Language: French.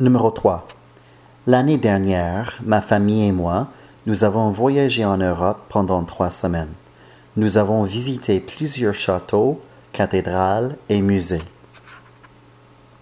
Numéro 3. L'année dernière, ma famille et moi, nous avons voyagé en Europe pendant trois semaines. Nous avons visité plusieurs châteaux, cathédrales et musées.